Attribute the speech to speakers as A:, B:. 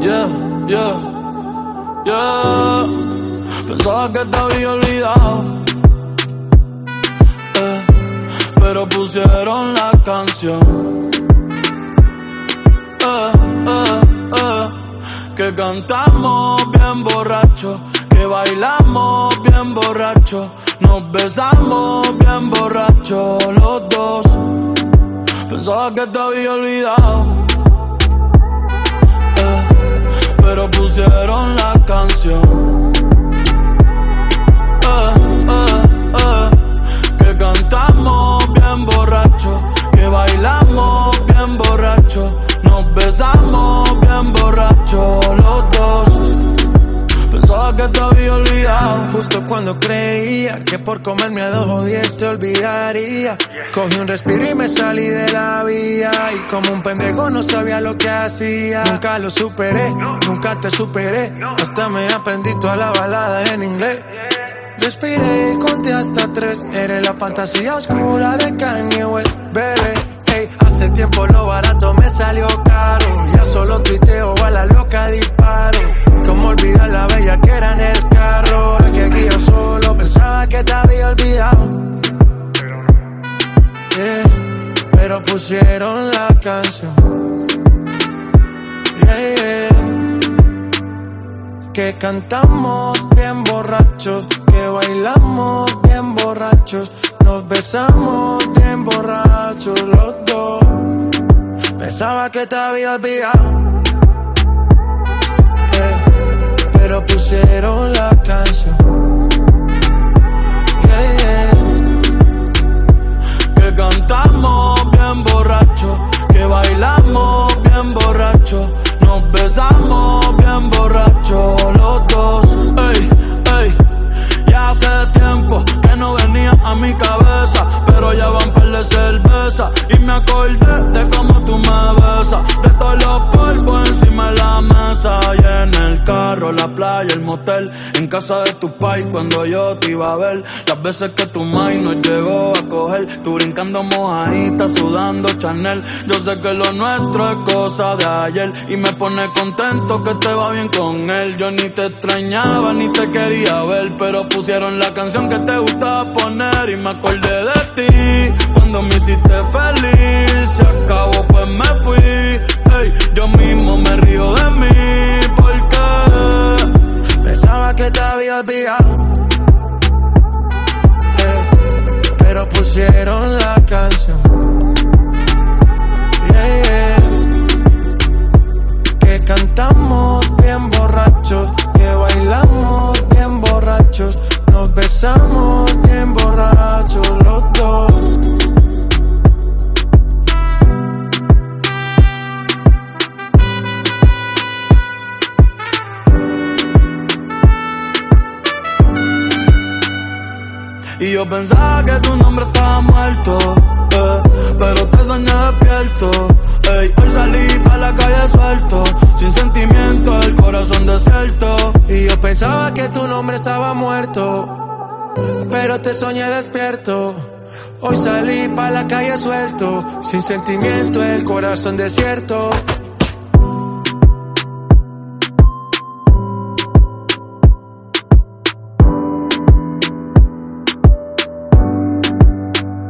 A: Yeah, yeah, yeah. Pensaba que te había olvidado. Eh, pero pusieron la canción. Eh, eh, eh, que cantamos bien borracho, que bailamos bien borracho, nos besamos bien borracho los dos. Pensaba que te había olvidado pero pusieron la canción. Que te había olvidado.
B: Justo cuando creía que por comerme a dos o diez te olvidaría. Cogí un respiro y me salí de la vía. Y como un pendejo no sabía lo que hacía. Nunca lo superé, nunca te superé. Hasta me aprendí toda la balada en inglés. Respiré y conté hasta tres. Eres la fantasía oscura de Kanye West. Pero pusieron la canción. Que cantamos bien borrachos, que bailamos bien borrachos, nos besamos bien borrachos los dos. Pensaba que te había olvidado, pero pusieron
A: me acordé de cómo tú me besas, de todos los polvos encima de la mesa. Y en el carro, la playa, el motel, en casa de tu pai cuando yo te iba a ver, las veces que tu mai nos llegó a coger, tú brincando mojadita, sudando Chanel, yo sé que lo nuestro es cosa de ayer. Y me pone contento que te va bien con él, yo ni te extrañaba ni te quería ver, pero pusieron la canción que te gustaba poner. Y me acordé de ti cuando me hiciste
B: olvidado. Eh, pero pusieron la canción. Yeah. Que cantamos bien borrachos, que bailamos bien borrachos, nos besamos bien borrachos los dos.
A: Y yo pensaba que tu nombre estaba muerto, eh, pero te soñé despierto. Hoy salí pa' la calle suelto, sin sentimiento, el corazón desierto.
B: Y yo pensaba que tu nombre estaba muerto, pero te soñé despierto. Hoy salí pa' la calle suelto, sin sentimiento, el corazón desierto.